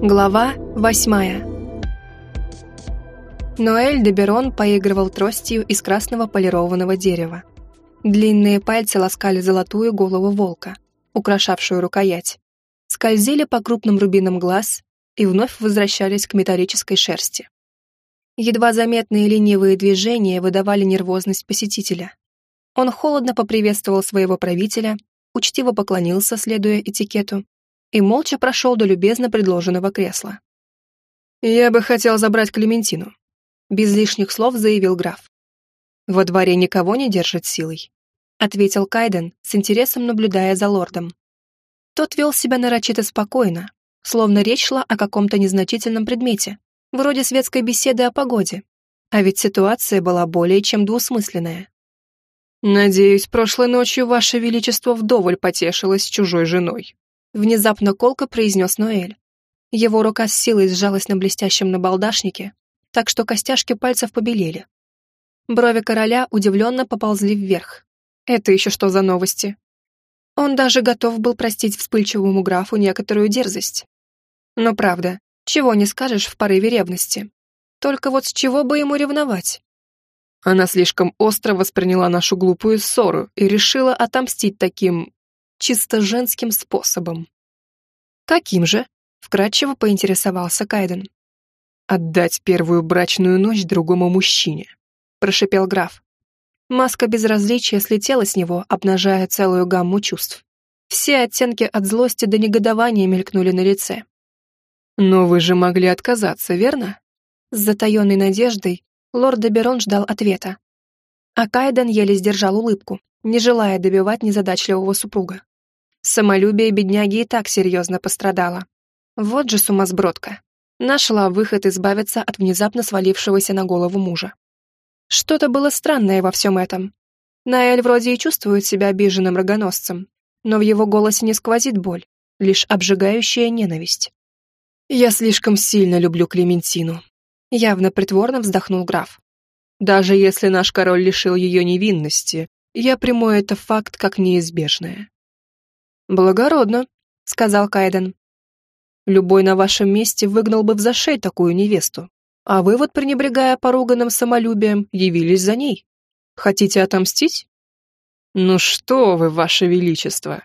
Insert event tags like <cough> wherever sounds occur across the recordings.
Глава восьмая Ноэль де Берон поигрывал тростью из красного полированного дерева. Длинные пальцы ласкали золотую голову волка, украшавшую рукоять, скользили по крупным рубинам глаз и вновь возвращались к металлической шерсти. Едва заметные ленивые движения выдавали нервозность посетителя. Он холодно поприветствовал своего правителя, учтиво поклонился, следуя этикету, и молча прошел до любезно предложенного кресла. «Я бы хотел забрать Клементину», — без лишних слов заявил граф. «Во дворе никого не держит силой», — ответил Кайден, с интересом наблюдая за лордом. Тот вел себя нарочито спокойно, словно речь шла о каком-то незначительном предмете, вроде светской беседы о погоде. А ведь ситуация была более чем двусмысленная. «Надеюсь, прошлой ночью Ваше Величество вдоволь потешилось с чужой женой», внезапно колко произнес Ноэль. Его рука с силой сжалась на блестящем набалдашнике, так что костяшки пальцев побелели. Брови короля удивленно поползли вверх. Это еще что за новости? Он даже готов был простить вспыльчивому графу некоторую дерзость. Но правда, чего не скажешь в порыве ревности. Только вот с чего бы ему ревновать? Она слишком остро восприняла нашу глупую ссору и решила отомстить таким чисто женским способом. «Каким же?» — вкратчиво поинтересовался Кайден. «Отдать первую брачную ночь другому мужчине», — прошипел граф. Маска безразличия слетела с него, обнажая целую гамму чувств. Все оттенки от злости до негодования мелькнули на лице. «Но вы же могли отказаться, верно?» С затаенной надеждой лорд Деберон ждал ответа. А Кайден еле сдержал улыбку, не желая добивать незадачливого супруга. Самолюбие бедняги и так серьезно пострадало. Вот же сумасбродка. Нашла выход избавиться от внезапно свалившегося на голову мужа. Что-то было странное во всем этом. Наэль вроде и чувствует себя обиженным рогоносцем, но в его голосе не сквозит боль, лишь обжигающая ненависть. «Я слишком сильно люблю Клементину», — явно притворно вздохнул граф. «Даже если наш король лишил ее невинности, я приму это факт как неизбежное. «Благородно», — сказал Кайден. «Любой на вашем месте выгнал бы в зашей такую невесту, а вы вот, пренебрегая поруганным самолюбием, явились за ней. Хотите отомстить?» «Ну что вы, ваше величество!»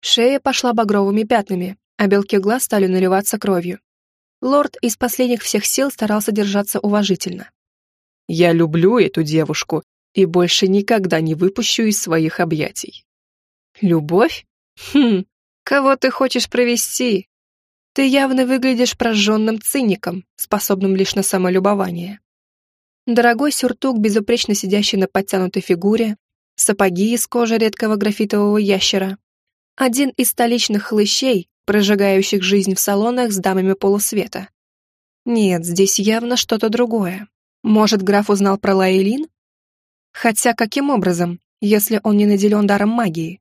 Шея пошла багровыми пятнами, а белки глаз стали наливаться кровью. Лорд из последних всех сил старался держаться уважительно. «Я люблю эту девушку и больше никогда не выпущу из своих объятий». «Любовь?» «Хм, кого ты хочешь провести? Ты явно выглядишь прожженным циником, способным лишь на самолюбование». Дорогой сюртук, безупречно сидящий на подтянутой фигуре, сапоги из кожи редкого графитового ящера. Один из столичных хлыщей, прожигающих жизнь в салонах с дамами полусвета. Нет, здесь явно что-то другое. Может, граф узнал про Лаэлин? Хотя каким образом, если он не наделен даром магии?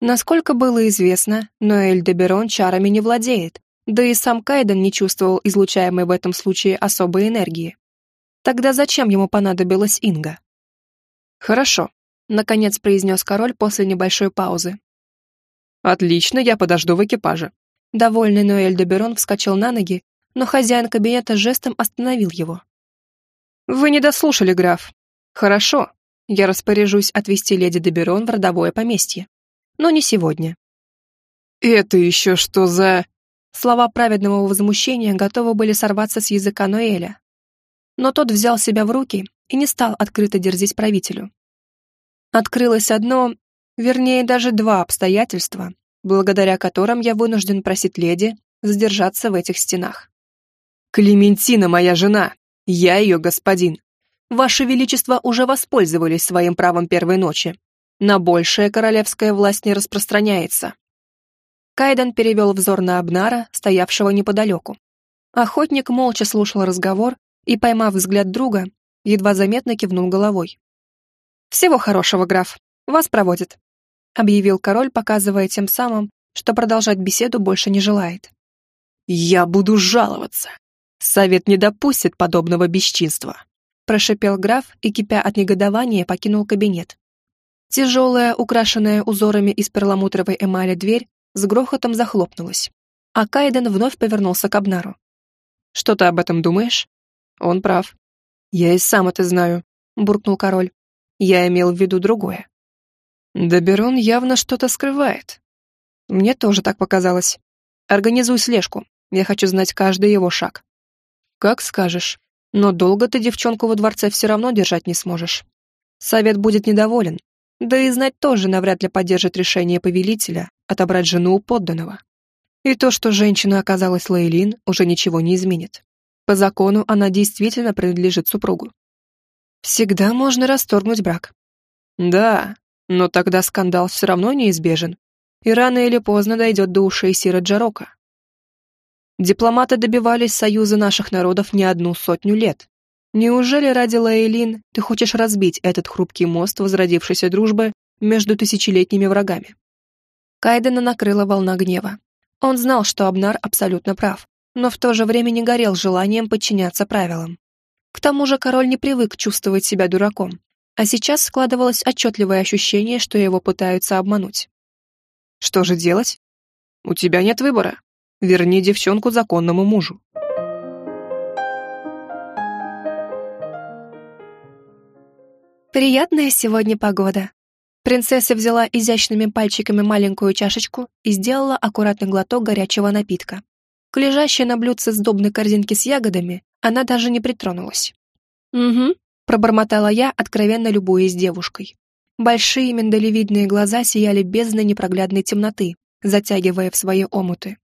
Насколько было известно, Ноэль де Берон чарами не владеет, да и сам Кайден не чувствовал излучаемой в этом случае особой энергии. Тогда зачем ему понадобилась Инга? «Хорошо», — наконец произнес король после небольшой паузы. «Отлично, я подожду в экипаже». Довольный Ноэль де Берон вскочил на ноги, но хозяин кабинета жестом остановил его. «Вы не дослушали, граф. Хорошо, я распоряжусь отвезти леди де Берон в родовое поместье но не сегодня. «Это еще что за...» Слова праведного возмущения готовы были сорваться с языка Ноэля. Но тот взял себя в руки и не стал открыто дерзить правителю. Открылось одно, вернее даже два обстоятельства, благодаря которым я вынужден просить леди задержаться в этих стенах. «Клементина моя жена, я ее господин. Ваше Величество уже воспользовались своим правом первой ночи, на большее королевская власть не распространяется. Кайден перевел взор на Абнара, стоявшего неподалеку. Охотник молча слушал разговор и, поймав взгляд друга, едва заметно кивнул головой. «Всего хорошего, граф. Вас проводят», — объявил король, показывая тем самым, что продолжать беседу больше не желает. «Я буду жаловаться. Совет не допустит подобного бесчинства», — прошипел граф и, кипя от негодования, покинул кабинет. Тяжелая, украшенная узорами из перламутровой эмали дверь с грохотом захлопнулась. а Кайден вновь повернулся к Абнару. «Что ты об этом думаешь?» «Он прав». «Я и сам это знаю», — буркнул король. «Я имел в виду другое». Доберон явно что-то скрывает. Мне тоже так показалось. Организуй слежку. Я хочу знать каждый его шаг. Как скажешь. Но долго ты девчонку во дворце все равно держать не сможешь. Совет будет недоволен. Да и знать тоже навряд ли поддержит решение повелителя отобрать жену у подданного. И то, что женщина оказалась Лейлин, уже ничего не изменит. По закону она действительно принадлежит супругу. Всегда можно расторгнуть брак. Да, но тогда скандал все равно неизбежен, и рано или поздно дойдет до ушей Сира Джарока. Дипломаты добивались союза наших народов не одну сотню лет. Неужели ради Лаэлин ты хочешь разбить этот хрупкий мост возродившейся дружбы между тысячелетними врагами? Кайдена накрыла волна гнева. Он знал, что Абнар абсолютно прав, но в то же время не горел желанием подчиняться правилам. К тому же король не привык чувствовать себя дураком, а сейчас складывалось отчетливое ощущение, что его пытаются обмануть. Что же делать? У тебя нет выбора. Верни девчонку законному мужу. Приятная сегодня погода. Принцесса взяла изящными пальчиками маленькую чашечку и сделала аккуратный глоток горячего напитка. К лежащей на блюдце сдобной корзинке с ягодами она даже не притронулась. «Угу», — пробормотала я, откровенно любуясь девушкой. Большие миндалевидные глаза сияли бездной непроглядной темноты, затягивая в свои омуты.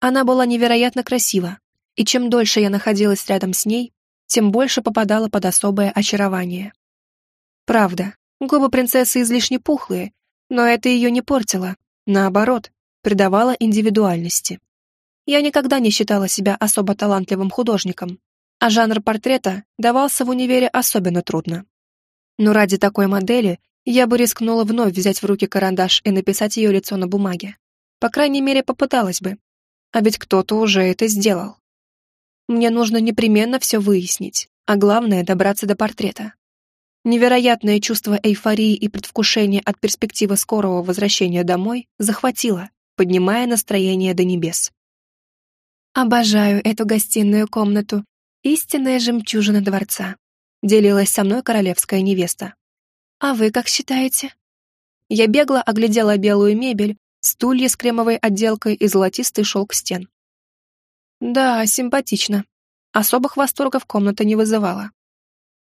Она была невероятно красива, и чем дольше я находилась рядом с ней, тем больше попадала под особое очарование. Правда, губы принцессы излишне пухлые, но это ее не портило, наоборот, придавало индивидуальности. Я никогда не считала себя особо талантливым художником, а жанр портрета давался в универе особенно трудно. Но ради такой модели я бы рискнула вновь взять в руки карандаш и написать ее лицо на бумаге. По крайней мере, попыталась бы, а ведь кто-то уже это сделал. Мне нужно непременно все выяснить, а главное — добраться до портрета. Невероятное чувство эйфории и предвкушения от перспективы скорого возвращения домой захватило, поднимая настроение до небес. «Обожаю эту гостиную комнату. Истинная жемчужина дворца», — делилась со мной королевская невеста. «А вы как считаете?» Я бегло оглядела белую мебель, стулья с кремовой отделкой и золотистый шелк стен. Да, симпатично. Особых восторгов комната не вызывала.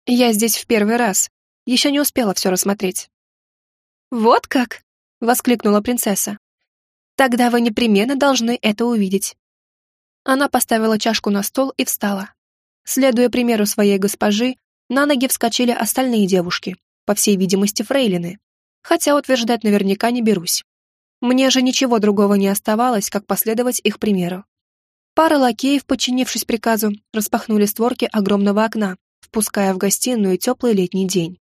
Я здесь в первый раз, еще не успела все рассмотреть. «Вот как!» — воскликнула принцесса. «Тогда вы непременно должны это увидеть». Она поставила чашку на стол и встала. Следуя примеру своей госпожи, на ноги вскочили остальные девушки, по всей видимости, фрейлины, хотя утверждать наверняка не берусь. Мне же ничего другого не оставалось, как последовать их примеру. Пара лакеев, подчинившись приказу, распахнули створки огромного окна, впуская в гостиную теплый летний день.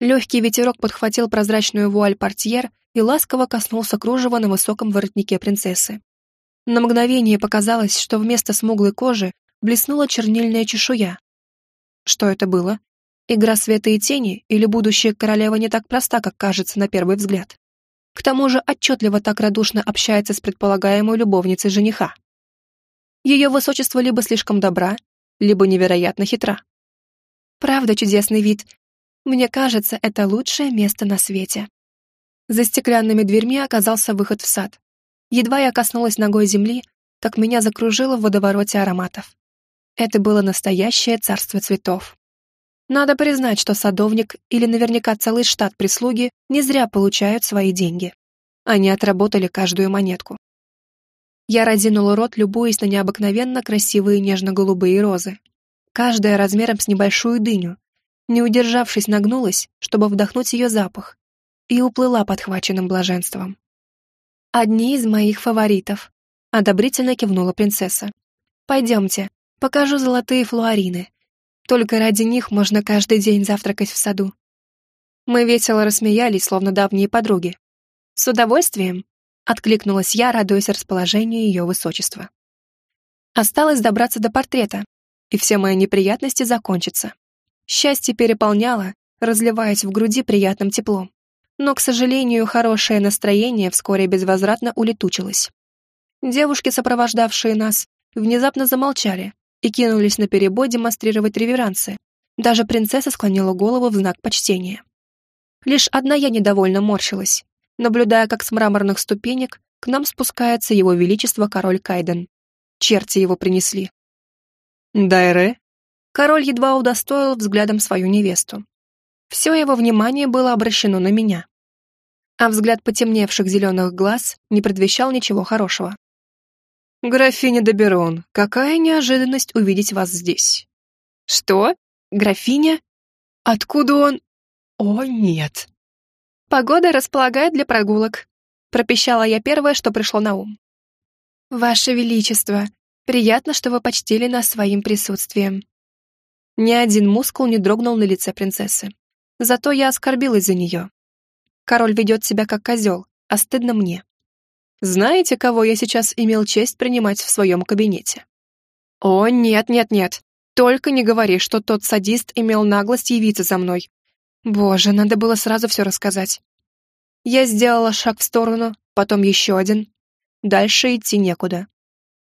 Легкий ветерок подхватил прозрачную вуаль портьер и ласково коснулся кружева на высоком воротнике принцессы. На мгновение показалось, что вместо смуглой кожи блеснула чернильная чешуя. Что это было? Игра света и тени или будущая королева не так проста, как кажется на первый взгляд? К тому же отчетливо так радушно общается с предполагаемой любовницей жениха. Ее высочество либо слишком добра, либо невероятно хитра. Правда чудесный вид. Мне кажется, это лучшее место на свете. За стеклянными дверьми оказался выход в сад. Едва я коснулась ногой земли, как меня закружило в водовороте ароматов. Это было настоящее царство цветов. Надо признать, что садовник или наверняка целый штат прислуги не зря получают свои деньги. Они отработали каждую монетку. Я разинула рот, любуясь на необыкновенно красивые нежно-голубые розы. Каждая размером с небольшую дыню. Не удержавшись, нагнулась, чтобы вдохнуть ее запах, и уплыла подхваченным блаженством. «Одни из моих фаворитов», — одобрительно кивнула принцесса. «Пойдемте, покажу золотые флуорины. Только ради них можно каждый день завтракать в саду. Мы весело рассмеялись, словно давние подруги. «С удовольствием!» — откликнулась я, радуясь расположению ее высочества. Осталось добраться до портрета, и все мои неприятности закончатся. Счастье переполняло, разливаясь в груди приятным теплом. Но, к сожалению, хорошее настроение вскоре безвозвратно улетучилось. Девушки, сопровождавшие нас, внезапно замолчали и кинулись на перебой демонстрировать реверансы. Даже принцесса склонила голову в знак почтения. Лишь одна я недовольно морщилась, наблюдая, как с мраморных ступенек к нам спускается его величество король Кайден. Черти его принесли. «Дайре?» Король едва удостоил взглядом свою невесту. Все его внимание было обращено на меня. А взгляд потемневших зеленых глаз не предвещал ничего хорошего. «Графиня Доберон, какая неожиданность увидеть вас здесь!» «Что? Графиня? Откуда он?» «О, нет!» «Погода располагает для прогулок», — пропищала я первое, что пришло на ум. «Ваше Величество, приятно, что вы почтили нас своим присутствием». Ни один мускул не дрогнул на лице принцессы. Зато я оскорбилась за нее. Король ведет себя как козел, а стыдно мне. Знаете, кого я сейчас имел честь принимать в своем кабинете? О, нет, нет, нет. Только не говори, что тот садист имел наглость явиться за мной. Боже, надо было сразу все рассказать. Я сделала шаг в сторону, потом еще один. Дальше идти некуда.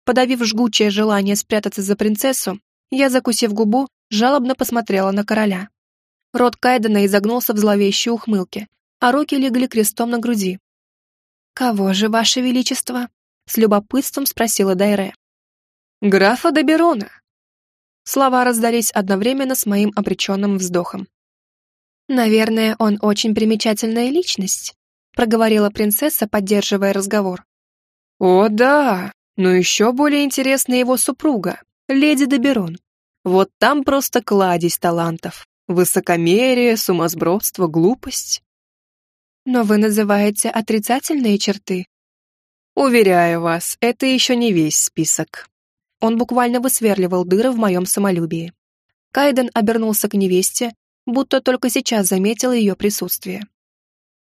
Подавив жгучее желание спрятаться за принцессу, я, закусив губу, жалобно посмотрела на короля. Рот Кайдена изогнулся в зловещей ухмылке, а руки легли крестом на груди. «Кого же, Ваше Величество?» — с любопытством спросила Дайре. «Графа Доберона». Слова раздались одновременно с моим обреченным вздохом. «Наверное, он очень примечательная личность», — проговорила принцесса, поддерживая разговор. «О, да, но еще более интересна его супруга, леди Доберон. Вот там просто кладезь талантов. Высокомерие, сумасбродство, глупость. Но вы называете отрицательные черты. Уверяю вас, это еще не весь список. Он буквально высверливал дыры в моем самолюбии. Кайден обернулся к невесте, будто только сейчас заметил ее присутствие.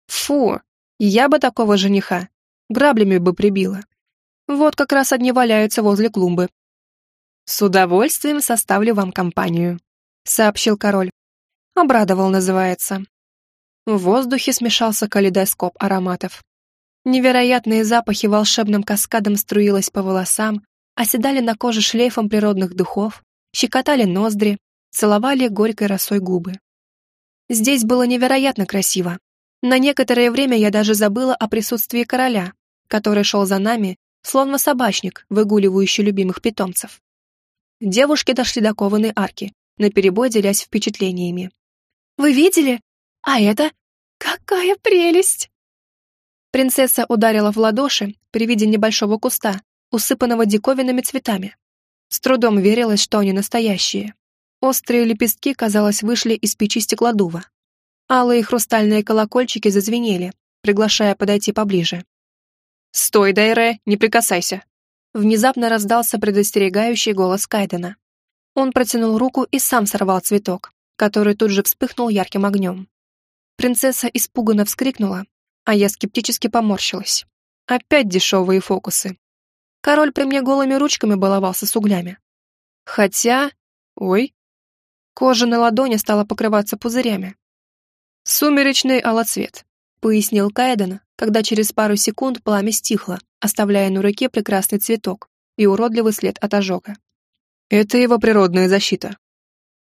Фу, я бы такого жениха. Граблями бы прибила. Вот как раз одни валяются возле клумбы. «С удовольствием составлю вам компанию», — сообщил король. Обрадовал, называется. В воздухе смешался калейдоскоп ароматов. Невероятные запахи волшебным каскадом струились по волосам, оседали на коже шлейфом природных духов, щекотали ноздри, целовали горькой росой губы. Здесь было невероятно красиво. На некоторое время я даже забыла о присутствии короля, который шел за нами, словно собачник, выгуливающий любимых питомцев. Девушки дошли до кованой арки, наперебой делясь впечатлениями. Вы видели? А это? Какая прелесть!» Принцесса ударила в ладоши при виде небольшого куста, усыпанного диковинными цветами. С трудом верилось, что они настоящие. Острые лепестки, казалось, вышли из печи стеклодува. Алые хрустальные колокольчики зазвенели, приглашая подойти поближе. «Стой, Дайре, не прикасайся!» Внезапно раздался предостерегающий голос Кайдена. Он протянул руку и сам сорвал цветок который тут же вспыхнул ярким огнем. Принцесса испуганно вскрикнула, а я скептически поморщилась. Опять дешевые фокусы. Король при мне голыми ручками баловался с углями. Хотя... Ой. Кожа на ладони стала покрываться пузырями. «Сумеречный алоцвет», — пояснил Кайден, когда через пару секунд пламя стихло, оставляя на руке прекрасный цветок и уродливый след от ожога. «Это его природная защита.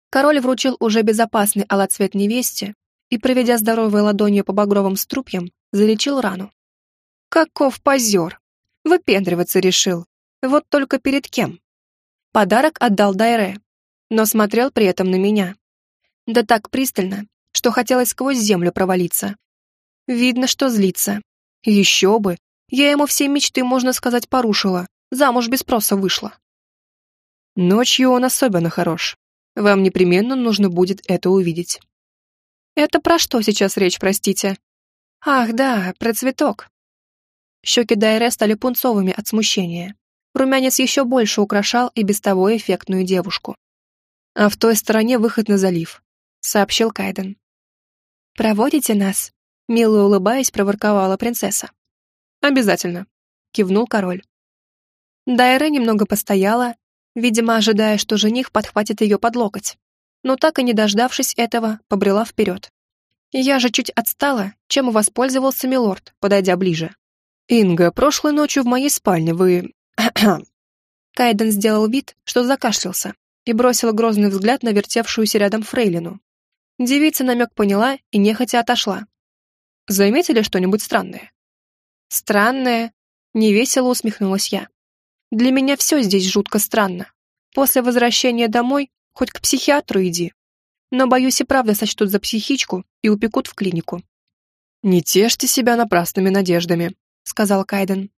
Король вручил уже безопасный алоцвет невесте и, проведя здоровой ладонью по багровым струпьям, залечил рану. Каков позер! Выпендриваться решил. Вот только перед кем? Подарок отдал Дайре, но смотрел при этом на меня. Да так пристально, что хотелось сквозь землю провалиться. Видно, что злится. Еще бы, я ему все мечты, можно сказать, порушила, замуж без спроса вышла. Ночью он особенно хорош. Вам непременно нужно будет это увидеть. Это про что сейчас речь, простите? Ах, да, про цветок. Щеки Дайре стали пунцовыми от смущения. Румянец еще больше украшал и без того эффектную девушку. А в той стороне выход на залив, сообщил Кайден. «Проводите нас?» Мило улыбаясь, проворковала принцесса. «Обязательно», — кивнул король. Дайре немного постояла, видимо, ожидая, что жених подхватит ее под локоть. Но так и не дождавшись этого, побрела вперед. Я же чуть отстала, чем воспользовался милорд, подойдя ближе. «Инга, прошлой ночью в моей спальне вы...» <clears throat> Кайден сделал вид, что закашлялся, и бросил грозный взгляд на вертевшуюся рядом фрейлину. Девица намек поняла и нехотя отошла. «Заметили что-нибудь странное?» «Странное?» — невесело усмехнулась я. «Для меня все здесь жутко странно. После возвращения домой хоть к психиатру иди. Но, боюсь, и правда сочтут за психичку и упекут в клинику». «Не тешьте себя напрасными надеждами», — сказал Кайден.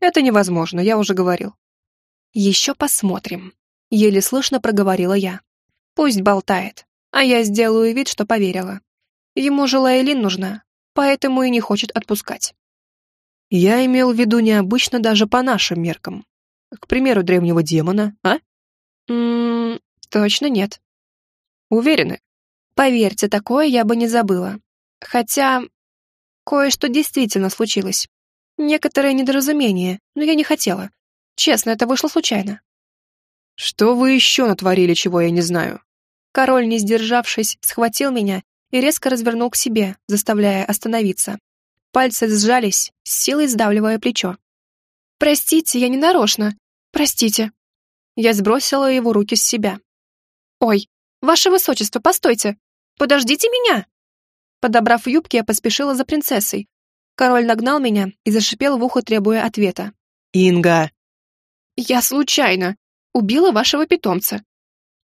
«Это невозможно, я уже говорил». «Еще посмотрим», — еле слышно проговорила я. «Пусть болтает, а я сделаю вид, что поверила. Ему же Лайлин нужна, поэтому и не хочет отпускать». «Я имел в виду необычно даже по нашим меркам. К примеру, древнего демона, а?» «Ммм, точно нет». «Уверены?» «Поверьте, такое я бы не забыла. Хотя кое-что действительно случилось. Некоторое недоразумение, но я не хотела. Честно, это вышло случайно. Что вы еще натворили, чего я не знаю? Король, не сдержавшись, схватил меня и резко развернул к себе, заставляя остановиться. Пальцы сжались, с силой сдавливая плечо. «Простите, я не нарочно. Простите». Я сбросила его руки с себя. «Ой, ваше высочество, постойте! Подождите меня!» Подобрав юбки, я поспешила за принцессой. Король нагнал меня и зашипел в ухо, требуя ответа. «Инга!» «Я случайно убила вашего питомца».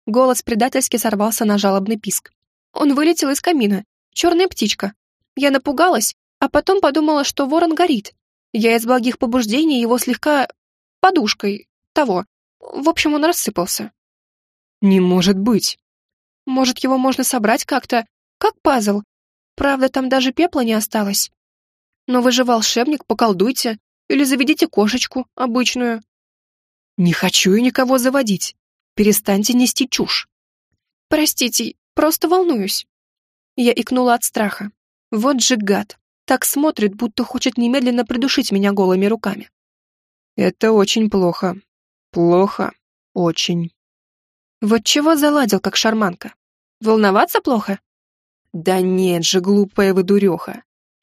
Голос предательски сорвался на жалобный писк. Он вылетел из камина. Черная птичка. Я напугалась, а потом подумала, что ворон горит. Я из благих побуждений его слегка... подушкой... того. В общем, он рассыпался. «Не может быть!» «Может, его можно собрать как-то? Как пазл? Правда, там даже пепла не осталось. Но вы же волшебник, поколдуйте. Или заведите кошечку, обычную. «Не хочу я никого заводить. Перестаньте нести чушь». «Простите, просто волнуюсь». Я икнула от страха. Вот же гад. Так смотрит, будто хочет немедленно придушить меня голыми руками. «Это очень плохо. Плохо. Очень». Вот чего заладил, как шарманка? Волноваться плохо? Да нет же, глупая вы дуреха.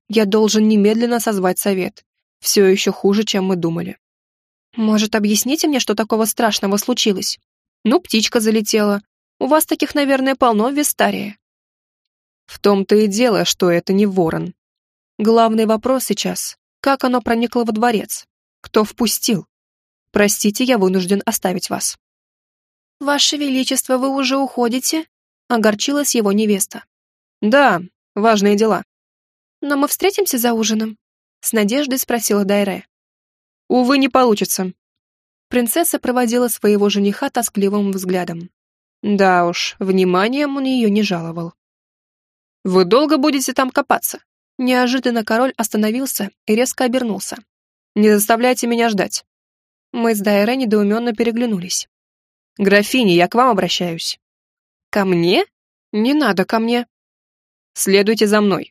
Я должен немедленно созвать совет. Все еще хуже, чем мы думали. Может, объясните мне, что такого страшного случилось? Ну, птичка залетела. У вас таких, наверное, полно в Вестарии. В том-то и дело, что это не ворон. Главный вопрос сейчас, как оно проникло во дворец? Кто впустил? Простите, я вынужден оставить вас. Ваше Величество, вы уже уходите? Огорчилась его невеста. Да, важные дела. Но мы встретимся за ужином? С надеждой спросила Дайре. Увы, не получится. Принцесса проводила своего жениха тоскливым взглядом. Да уж, вниманием он ее не жаловал. «Вы долго будете там копаться?» Неожиданно король остановился и резко обернулся. «Не заставляйте меня ждать». Мы с Дайре недоуменно переглянулись. «Графиня, я к вам обращаюсь». «Ко мне? Не надо ко мне». «Следуйте за мной».